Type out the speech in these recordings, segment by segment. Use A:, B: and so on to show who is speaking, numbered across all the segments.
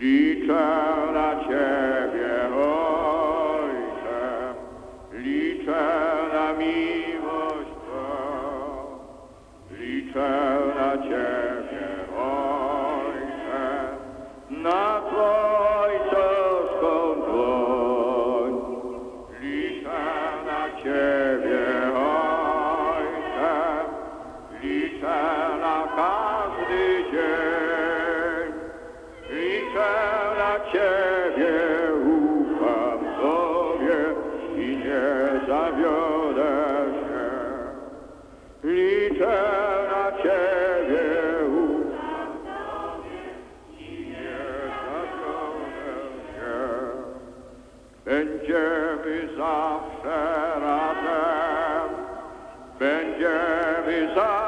A: Liczę na Ciebie, Ojcze, liczę na miłość Twą. Liczę na Ciebie, Ojcze, na Ojcowską dłoń. Liczę na Ciebie, Ojcze, liczę na każdy dzień. Ciebie, ufam Tobie i nie zawiodę się. Liczę na Ciebie, ufam Tobie i nie zawiodę się. Będziemy zawsze razem, będziemy zawsze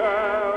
A: shall